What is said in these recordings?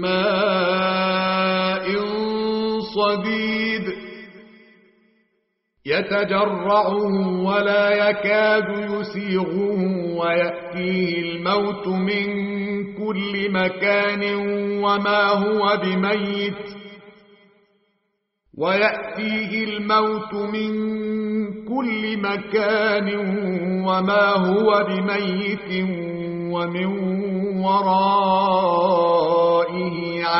ماء صديد يتجرعه ولا يكاد يسيغه ويأتيه الموت من كل مكان وما هو بميت ويأتيه الموت من كل مكان وما هو بميت ومن ورائه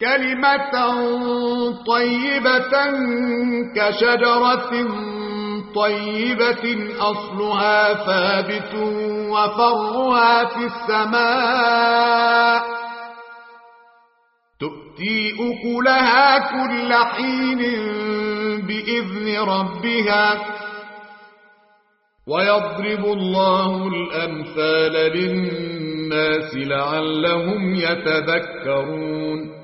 كلمة طيبة كشجرة طيبة أصلها ثابت وفرها في السماء. تؤتي أكلها كل حين بإذن ربها. ويضرب الله الأمثال للناس لعلهم يتذكرون.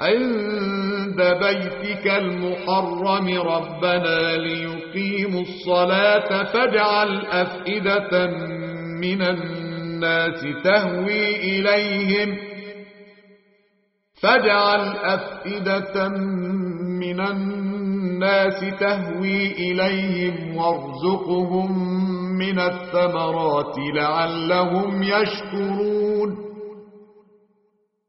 عند بيتك المحرم ربنا ليقيموا الصلاة فاجعل أفئدة من الناس تهوي إليهم فاجعل أفئدة من الناس تهوي إليهم وارزقهم من الثمرات لعلهم يشكرون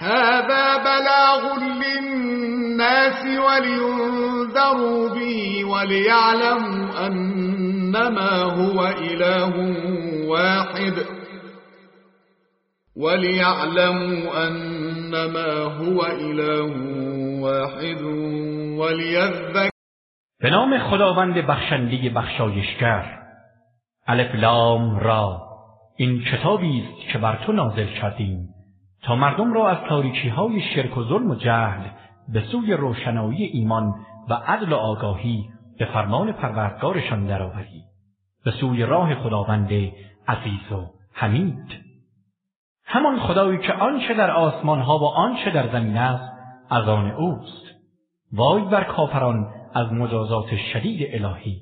هذا بلاغ للناس ولينذروا به وليعلموا أنما هو إله واحد. وليعلموا أنما هو إله واحد وليذكر به نام خداوند بخشنده بخشایشگر. الف لام را. این کتابی است که بر تو نازل کردیم. تا مردم را از تاریکی های شرک و ظلم و جهل به سوی روشنایی ایمان و عدل و آگاهی به فرمان پروردگارشان درآوری. به سوی راه خداوند عزیز و حمید. همان خدایی که آنچه در آسمان ها و آنچه در زمین است از آن اوست. وای بر کافران از مجازات شدید الهی.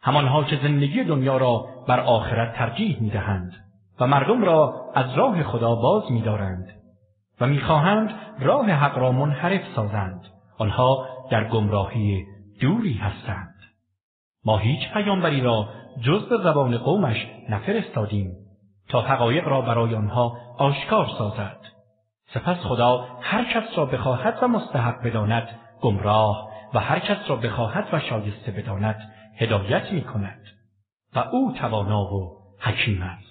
همانها که زندگی دنیا را بر آخرت ترجیح می‌دهند. و مردم را از راه خدا باز میدارند و می‌خواهند راه حق را منحرف سازند. آنها در گمراهی دوری هستند. ما هیچ پیامبری را جز به زبان قومش نفرستادیم تا حقایق را برای آنها آشکار سازد. سپس خدا هر کس را بخواهد و مستحق بداند گمراه و هر کس را بخواهد و شایسته بداند هدایت می کند و او توانا و حکیم است.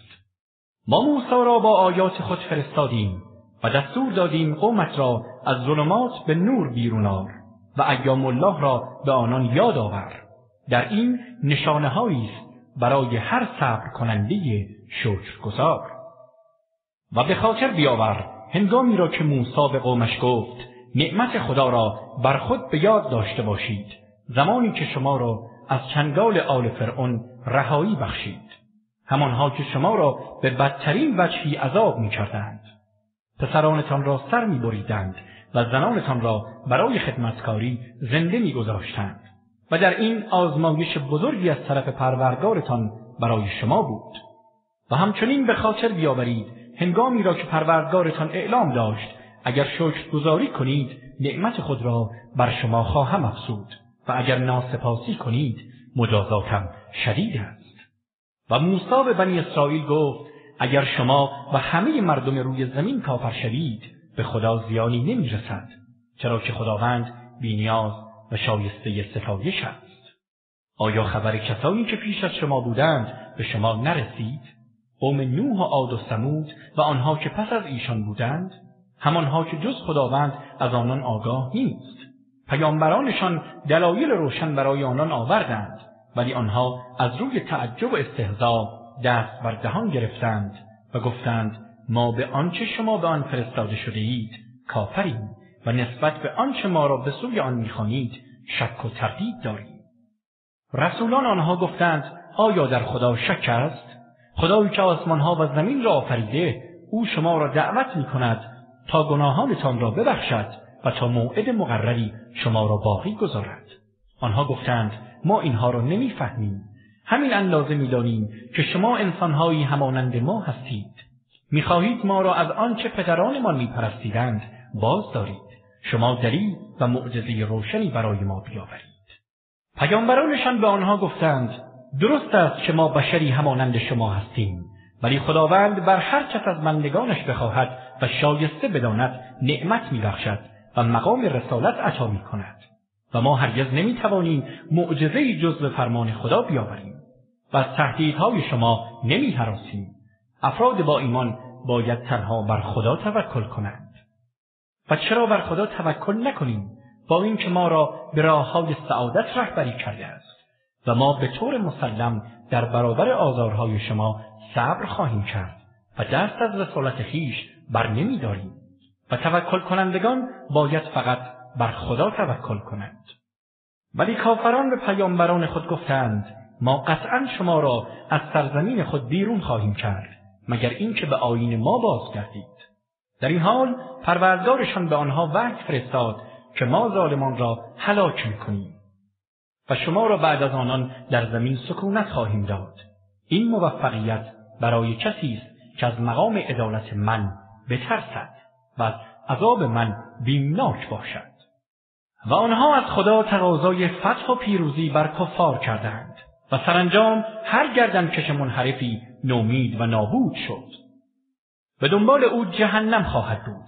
ما موسی را با آیات خود فرستادیم و دستور دادیم قومت را از ظلمات به نور بیرون آر و ایام الله را به آنان یاد آور. در این نشانه است برای هر صبر کننده شکرگزار. و به خاطر بیاور هنگامی را که موسی به قومش گفت نعمت خدا را بر خود به یاد داشته باشید. زمانی که شما را از چنگال آل فرعون رهایی بخشید. همانها که شما را به بدترین وجهی عذاب می کردند. پسرانتان را سر می بریدند و زنانتان را برای خدمتکاری زنده می گذاشتند و در این آزمایش بزرگی از طرف پروردگارتان برای شما بود. و همچنین به خاطر بیاورید هنگامی را که پروردگارتان اعلام داشت اگر شکرگزاری کنید نعمت خود را بر شما خواهم افزود. و اگر ناسپاسی کنید مجازاتم شدید است. و موسی به بنی اسرائیل گفت اگر شما و همه مردم روی زمین کافر شوید به خدا زیانی نمی رسد چرا که خداوند بینیاز و شایسته ستایش است. آیا خبر کسانی که پیش از شما بودند به شما نرسید؟ قوم نوح و عاد و سمود و آنها که پس از ایشان بودند؟ همانها که جز خداوند از آنان آگاه نیست. پیامبرانشان دلایل روشن برای آنان آوردند. ولی آنها از روی تعجب و استهزا دست بر دهان گرفتند و گفتند ما به آنچه شما به آن فرستاده شده اید کافریم و نسبت به آنچه ما را به سوی آن می‌خوانید شک و تردید داریم. رسولان آنها گفتند آیا در خدا شک است؟ خدایی که آسمانها و زمین را آفریده او شما را دعوت می کند تا گناهانتان را ببخشد و تا موعد مقرری شما را باقی گذارد. آنها گفتند ما اینها را نمی‌فهمیم. همین اندازه می‌دانیم که شما انسانهایی همانند ما هستید. می‌خواهید ما را از آنچه پدرانمان میپرستیدند باز دارید. شما دلیل و معجزه روشنی برای ما بیاورید. پیامبرانشان به آنها گفتند درست است که ما بشری همانند شما هستیم ولی خداوند بر هر کس از بندگانش بخواهد و شایسته بداند نعمت میبخشد و مقام رسالت عطا می کند و ما هرگز نمی توانیم معجزه جز به فرمان خدا بیاوریم. و از تهدیدهای شما نمی هراسیم. افراد با ایمان باید تنها بر خدا توکل کنند. و چرا بر خدا توکل نکنیم؟ با اینکه ما را به راه های سعادت رهبری کرده است و ما به طور مسلم در برابر آزارهای شما صبر خواهیم کرد و دست از رسالت خویش بر نمی داریم و توکل کنندگان باید فقط بر خدا توکل کنند. ولی کافران به پیامبران خود گفتند ما قطعا شما را از سرزمین خود بیرون خواهیم کرد مگر اینکه به آیین ما بازگردید. در این حال پروردگارشان به آنها وحی فرستاد که ما ظالمان را هلاک می‌کنیم. و شما را بعد از آنان در زمین سکونت خواهیم داد. این موفقیت برای کسی است که از مقام عدالت من بترسد و از عذاب من بیمناک باشد. و آنها از خدا تقاضای فتح و پیروزی بر کفار کردند و سرانجام هر گردن کش منحرفی نومید و نابود شد. به دنبال او جهنم خواهد بود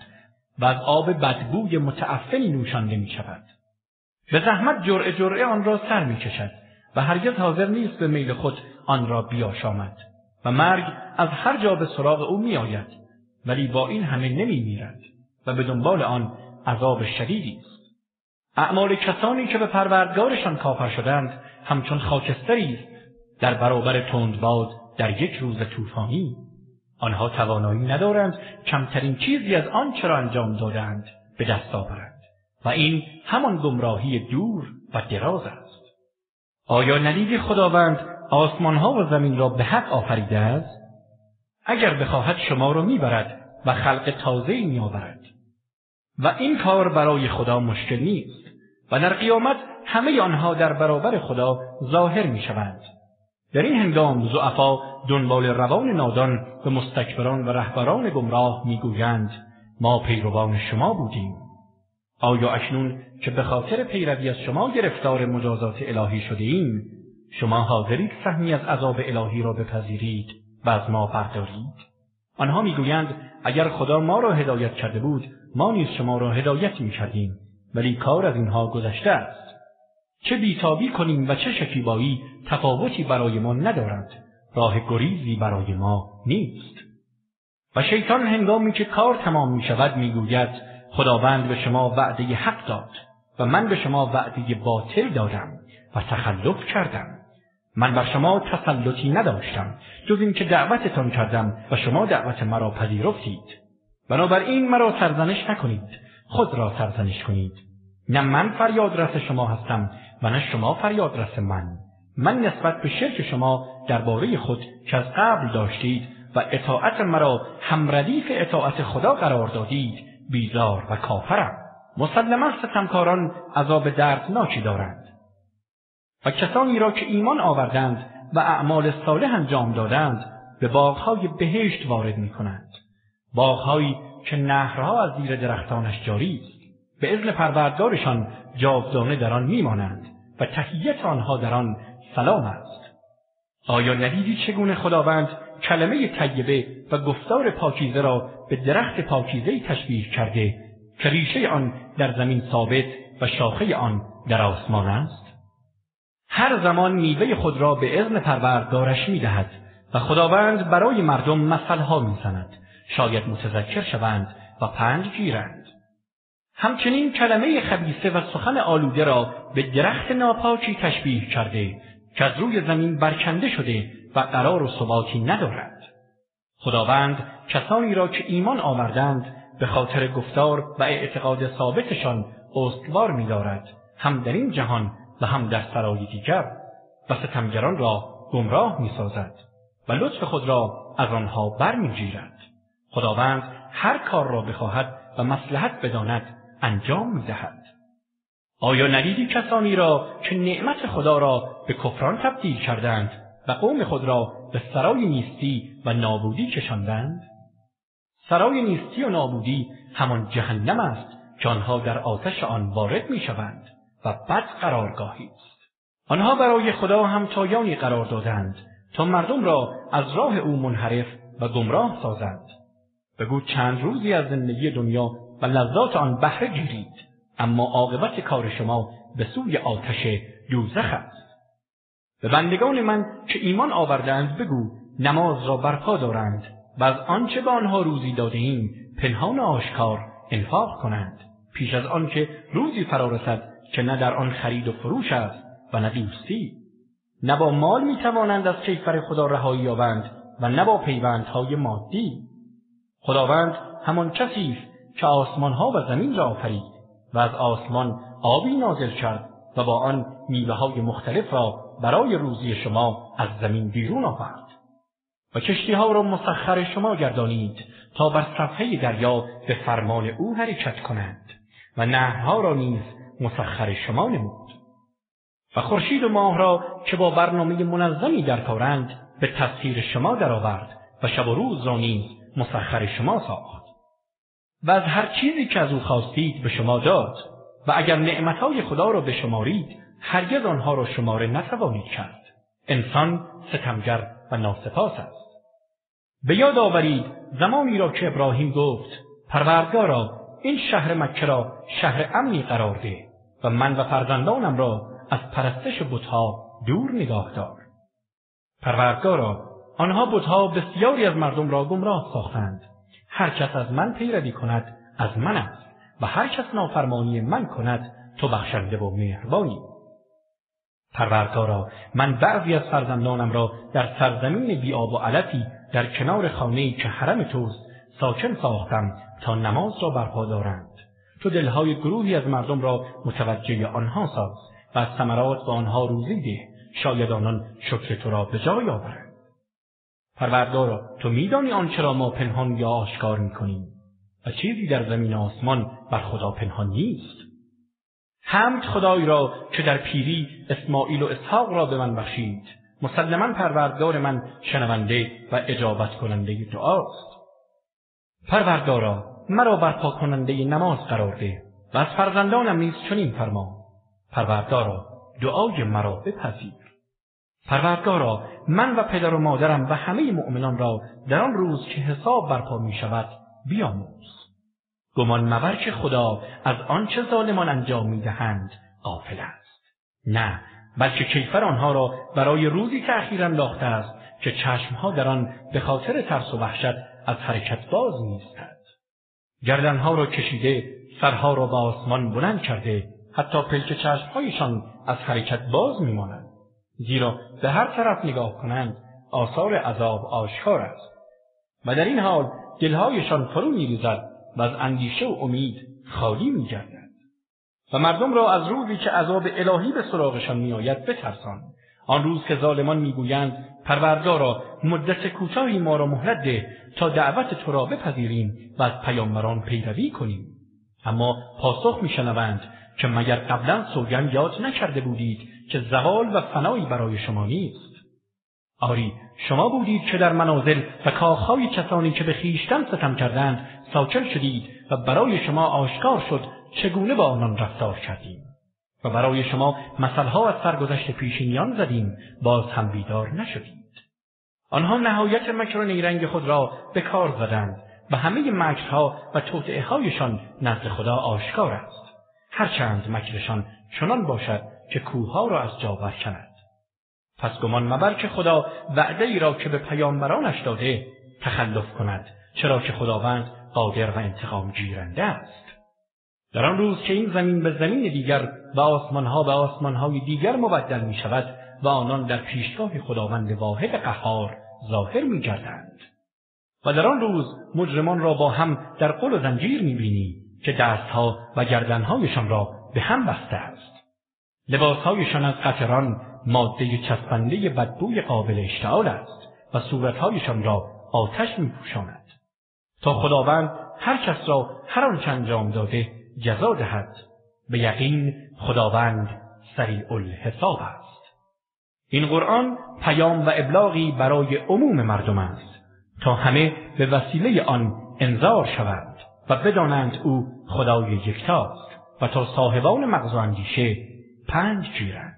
و از آب بدبوی متعفنی نوشانده می شود به زحمت جرعه جرعه آن را سر می کشد و هرگز حاضر نیست به میل خود آن را بیاشامد و مرگ از هر جا به سراغ او می آید ولی با این همه نمی میرد و به دنبال آن عذاب شدیدی اعمال کسانی که به پروردگارشان کافر شدند همچون خاکستری است در برابر تندباد در یک روز طوفانی. آنها توانایی ندارند کمترین چیزی از آنچه را انجام دادند به دست آورند و این همان گمراهی دور و دراز است. آیا ندیدی خداوند آسمانها و زمین را به حق آفریده است؟ اگر بخواهد شما را می‌برد و خلق تازه می آورد و این کار برای خدا مشکل نیست و در قیامت همه آنها در برابر خدا ظاهر می شوند. در این هنگام ضعفا دنبال روان نادان و مستکبران و رهبران گمراه می‌گویند ما پیروان شما بودیم آیا اکنون که به خاطر پیروی از شما گرفتار مجازات الهی شده ایم شما حاضرید سهمی از عذاب الهی را بپذیرید و از ما بردارید آنها می‌گویند اگر خدا ما را هدایت کرده بود ما نیز شما را هدایت می‌کردیم ولی کار از اینها گذشته است. چه بیتابی کنیم و چه شکیبایی تفاوتی برای ما ندارد راه گریزی برای ما نیست. و شیطان هنگامی که کار تمام می شود می گوید خداوند به شما وعده حق داد و من به شما وعده باطل دادم و تخلف کردم. من بر شما تسلطی نداشتم جز اینکه دعوتتان کردم و شما دعوت مرا پذیرفتید. بنابراین مرا سرزنش نکنید. خود را سرزنش کنید. نه من فریاد رس شما هستم و نه شما فریاد رس من. من نسبت به شرک شما درباره خود که از قبل داشتید و اطاعت مرا همردیف اطاعت خدا قرار دادید بیزار و کافرم. مسلما ستمکاران عذاب دردناکی دارند. و کسانی را که ایمان آوردند و اعمال صالح انجام دادند به باغهای بهشت وارد می کنند. باغهایی که نهرها از زیر درختانش جاری است. به اذن پروردگارشان جاودانه در آن میمانند و تحیت آنها در آن سلام است. آیا ندیدی چگونه خداوند کلمه طیبه و گفتار پاکیزه را به درخت پاکیزه تشبیه کرده که ریشه آن در زمین ثابت و شاخه آن در آسمان است؟ هر زمان میوه خود را به اذن پروردگارش می‌دهد و خداوند برای مردم مثلها می‌زند شاید متذکر شوند و پند گیرند. همچنین کلمه خبیثه و سخن آلوده را به درخت ناپاکی تشبیه کرده که از روی زمین برکنده شده و قرار و ثباتی ندارد. خداوند کسانی را که ایمان آوردند به خاطر گفتار و اعتقاد ثابتشان استوار می‌دارد هم در این جهان و هم در سرای دیگر و ستمگران را گمراه می‌سازد و لطف خود را از آنها برمیگیرد. خداوند هر کار را بخواهد و مصلحت بداند انجام می‌دهد آیا ندیدی کسانی را که نعمت خدا را به کفران تبدیل کردند و قوم خود را به سرای نیستی و نابودی کشاندند؟ سرای نیستی و نابودی همان جهنم است که آنها در آتش آن وارد می‌شوند و بد قرارگاهی است. آنها برای خدا همتایانی قرار دادند تا مردم را از راه او منحرف و گمراه سازند. بگو چند روزی از زندگی دنیا و لذات آن بهره گیرید اما عاقبت کار شما به سوی آتش دوزخ است. به بندگان من که ایمان آوردند بگو نماز را برپا دارند و از آنچه به آنها روزی داده ایم پنهان و آشکار انفاق کنند. پیش از آنکه روزی فرا رسد که نه در آن خرید و فروش است و نه دوستی. نه با مال می‌توانند از کیفر خدا رهایی یابند و نه با پیوندهای مادی. خداوند همان کسی است که آسمانها و زمین را آفرید و از آسمان آبی نازل کرد و با آن میوه های مختلف را برای روزی شما از زمین بیرون آورد. و کشتی ها را مسخر شما گردانید تا بر صفحه دریا به فرمان او حرکت کنند و نهرها را نیز مسخر شما نمود. و خورشید و ماه را که با برنامه منظمی در کارند به تسخیر شما درآورد و شب و روز را نیز مسخر شما ساخت. و از هر چیزی که از او خواستید به شما داد. و اگر نعمتهای خدا را بشمارید هرگز آنها را شماره نتوانید کرد. انسان ستمگر و ناسپاس است. به یاد آورید زمانی را که ابراهیم گفت پروردگارا این شهر مکه را شهر امنی قرار ده و من و فرزندانم را از پرستش بتها دور نگاه دار. پروردگارا آنها بتها بسیاری از مردم را گمراه ساختند. هر کس از من پیروی کند از من است. و هر کس نافرمانی من کند تو بخشنده و مهربانی. پروردگارا من بعضی از فرزندانم را در سرزمین بی آب و علفی در کنار خانه که حرم توست ساکن ساختم تا نماز را برپا دارند. تو دلهای گروهی از مردم را متوجه آنها ساز و از ثمرات به آنها روزی ده. شاید آنان شکر تو را به جای آورند. پروردگارا تو میدانی آنچه را ما پنهان یا آشکار می‌کنیم؟ و چیزی در زمین و آسمان بر خدا پنهان نیست. حمد خدای را که در پیری اسماعیل و اسحاق را به من بخشید. مسلما پروردگار من شنونده و اجابت کننده دعاست. پروردگارا مرا برپا کننده نماز قرار ده و از فرزندانم نیز چنین فرما. پروردگارا دعای مرا بپذیر. پروردگارا من و پدر و مادرم و همه مؤمنان را در آن روز که حساب برپا می شود بیامرز. گمان مبر که خدا از آنچه ظالمان انجام می‌دهند غافل است. نه بلکه کیفر آنها را برای روزی تأخیر انداخته است که چشمها در آن به خاطر ترس و وحشت از حرکت باز می ایستند. گردنها را کشیده سرها را به آسمان بلند کرده حتی پلک چشمهایشان از حرکت باز میمانند زیرا به هر طرف نگاه کنند آثار عذاب آشکار است. و در این حال دلهایشان فرو میریزد و از اندیشه و امید خالی میگردند و مردم را از روزی که عذاب الهی به سراغشان میآید بترسان آن روز که ظالمان می‌گویند پروردگارا مدت کوتاهی ما را مهلت ده تا دعوت تو را بپذیریم و از پیامبران پیروی کنیم. اما پاسخ میشنوند که مگر قبلا سوگند یاد نکرده بودید که زوال و فنایی برای شما نیست؟ آری شما بودید که در منازل و کاخهای کسانی که به خویشتن ستم کردند ساکن شدید و برای شما آشکار شد چگونه با آنان رفتار کردیم؟ و برای شما مثلها از سرگذشت پیشینیان زدیم باز هم بیدار نشدید. آنها نهایت مکر و نیرنگ خود را به کار زدند و همه مکرها و توطئه هایشان نزد خدا آشکار است. هرچند مکرشان چنان باشد که کوهها را از جا برکند پس گمان مبر که خدا وعده ای را که به پیامبرانش داده تخلف کند چرا که خداوند قادر و انتقام گیرنده است در آن روز که این زمین به زمین دیگر و آسمانها به آسمانهای دیگر مبدل می شود و آنان در پیشگاه خداوند واحد قهار ظاهر می گردند. و در آن روز مجرمان را با هم در غل و زنجیر می بینی که دستها و گردنهایشان را به هم بسته است. لباسهایشان از قطران ماده چسبنده بدبوی قابل اشتعال است و صورتهایشان را آتش می پوشاند. تا خداوند هر کس را هر آنچه انجام داده جزا دهد به یقین خداوند سریع الحساب است این قرآن پیام و ابلاغی برای عموم مردم است تا همه به وسیله آن انذار شوند و بدانند او خدای یکتاست و تا صاحبان مغز و اندیشه پند گیرند